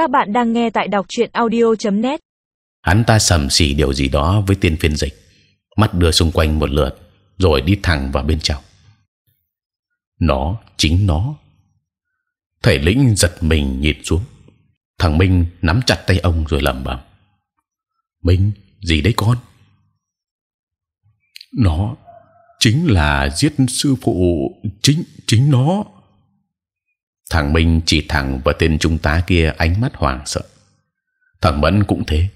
Các bạn đang nghe tại đọc truyện audio.net. Hắn ta sầm xì điều gì đó với tiên phiên dịch, mắt đưa xung quanh một lượt, rồi đi thẳng vào bên trong. Nó chính nó. Thầy lĩnh giật mình nhìn xuống. Thằng Minh nắm chặt tay ông rồi lẩm bẩm: Minh, gì đấy con? Nó chính là giết sư phụ chính chính nó. Thằng Minh chỉ thẳng vào tên trung tá kia ánh mắt hoảng sợ. Thằng Mẫn cũng thế.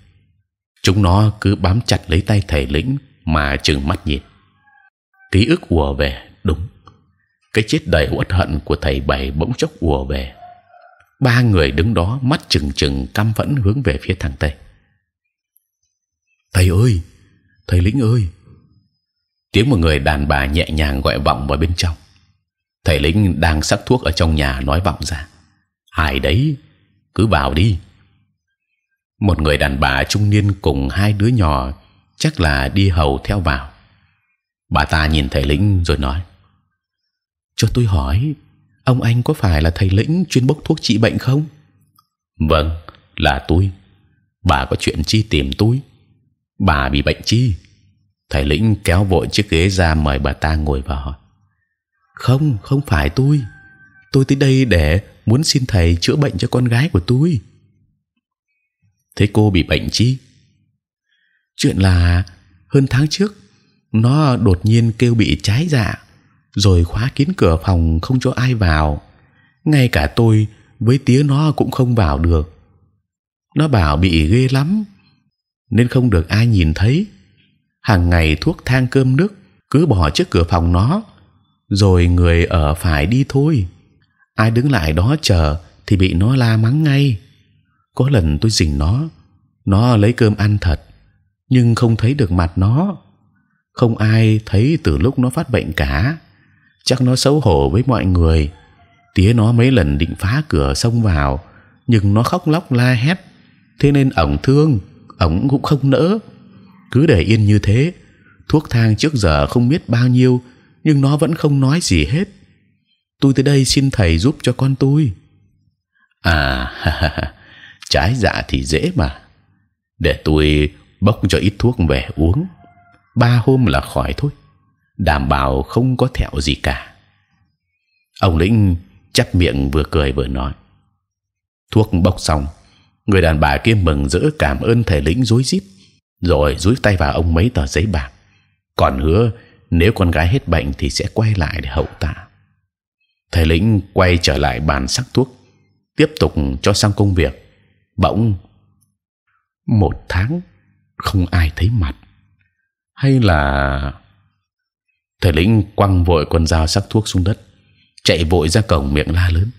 Chúng nó cứ bám chặt lấy tay thầy lĩnh mà chừng mắt nhìn. Ký ức ùa về đúng. Cái chết đầy uất hận của thầy bảy bỗng chốc ùa về. Ba người đứng đó mắt chừng chừng căm phẫn hướng về phía thằng tây. Thầy ơi, thầy lĩnh ơi! Tiếng một người đàn bà nhẹ nhàng gọi vọng vào bên trong thầy lĩnh đang sắc thuốc ở trong nhà nói vọng ra. Ai đấy? Cứ vào đi. Một người đàn bà trung niên cùng hai đứa nhỏ chắc là đi hầu theo vào. Bà ta nhìn thầy lĩnh rồi nói, cho tôi hỏi, ông anh có phải là thầy lĩnh chuyên bốc thuốc trị bệnh không? Vâng là tôi. Bà có chuyện chi tìm tôi? Bà bị bệnh chi? Thầy lĩnh kéo vội chiếc ghế ra mời bà ta ngồi vào hỏi không không phải tôi. Tôi tới đây để muốn xin thầy chữa bệnh cho con gái của tôi. Thế cô bị bệnh chi? Chuyện là hơn tháng trước, nó đột nhiên kêu bị trái dạ rồi khóa kín cửa phòng không cho ai vào. Ngay cả tôi với tía nó cũng không vào được. Nó bảo bị ghê lắm, nên không được ai nhìn thấy. Hàng ngày thuốc thang cơm nước, cứ bỏ trước cửa phòng nó rồi người ở phải đi thôi. Ai đứng lại đó chờ thì bị nó la mắng ngay. Có lần tôi dình nó. Nó lấy cơm ăn thật, nhưng không thấy được mặt nó. Không ai thấy từ lúc nó phát bệnh cả. Chắc nó xấu hổ với mọi người. Tía nó mấy lần định phá cửa xông vào, nhưng nó khóc lóc la hét. Thế nên ổng thương, ổng cũng không nỡ. Cứ để yên như thế, thuốc thang trước giờ không biết bao nhiêu nhưng nó vẫn không nói gì hết. Tôi tới đây xin thầy giúp cho con tôi. À, trái dạ thì dễ mà. Để tôi bốc cho ít thuốc về uống. Ba hôm là khỏi thôi. Đảm bảo không có thẹo gì cả. Ông lĩnh chắp miệng vừa cười vừa nói. Thuốc bốc xong, người đàn bà kia mừng rỡ cảm ơn thầy lĩnh rối rít, rồi dúi tay vào ông mấy tờ giấy bạc, còn hứa nếu con gái hết bệnh thì sẽ quay lại để hậu tạ. Thầy lĩnh quay trở lại bàn sắc thuốc, tiếp tục cho xong công việc. Bỗng một tháng không ai thấy mặt, hay là thầy lĩnh quăng vội con dao sắc thuốc xuống đất, chạy vội ra cổng miệng la lớn: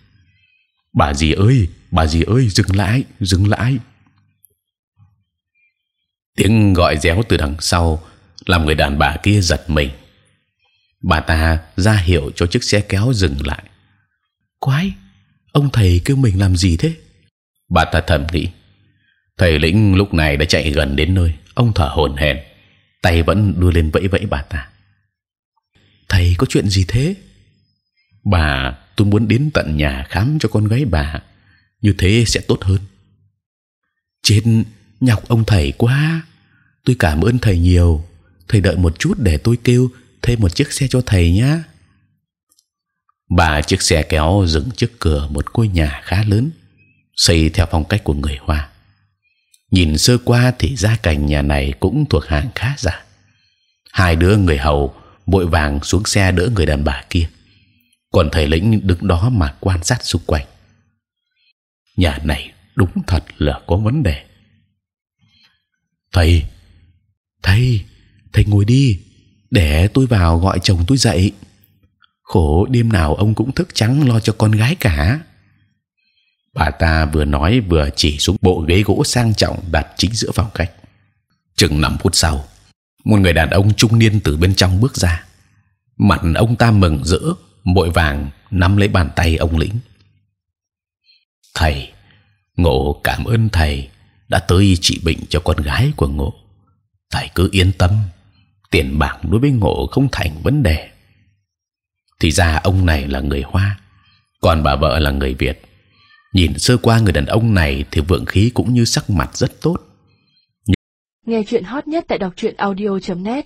bà dì ơi, bà dì ơi, dừng lại, dừng lại! Tiếng gọi réo từ đằng sau làm người đàn bà kia giật mình bà ta ra hiệu cho chiếc xe kéo dừng lại. Quái, ông thầy kêu mình làm gì thế? Bà ta thầm nghĩ. Thầy lĩnh lúc này đã chạy gần đến nơi, ông thở hổn hển, tay vẫn đưa lên vẫy vẫy bà ta. Thầy có chuyện gì thế? Bà, tôi muốn đến tận nhà khám cho con gái bà, như thế sẽ tốt hơn. Trên nhọc ông thầy quá, tôi cảm ơn thầy nhiều. Thầy đợi một chút để tôi kêu thêm một chiếc xe cho thầy nhá. Bà chiếc xe kéo dựng trước cửa một ngôi nhà khá lớn, xây theo phong cách của người Hoa. Nhìn sơ qua thì gia cảnh nhà này cũng thuộc hàng khá giả. Hai đứa người hầu vội vàng xuống xe đỡ người đàn bà kia, còn thầy lĩnh đứng đó mà quan sát xung quanh. Nhà này đúng thật là có vấn đề. Thầy, thầy, thầy ngồi đi để tôi vào gọi chồng tôi dậy. Khổ đêm nào ông cũng thức trắng lo cho con gái cả. Bà ta vừa nói vừa chỉ xuống bộ ghế gỗ sang trọng đặt chính giữa phòng khách. Chừng 5 phút sau, một người đàn ông trung niên từ bên trong bước ra. Mặt ông ta mừng rỡ, vội vàng nắm lấy bàn tay ông lĩnh. Thầy, ngộ cảm ơn thầy đã tới trị bệnh cho con gái của ngộ. Thầy cứ yên tâm tiền bạc đối với ngộ không thành vấn đề. Thì ra ông này là người hoa, còn bà vợ là người việt. Nhìn sơ qua người đàn ông này thì vượng khí cũng như sắc mặt rất tốt. Nghe chuyện hot nhất tại đọc truyện audio .net.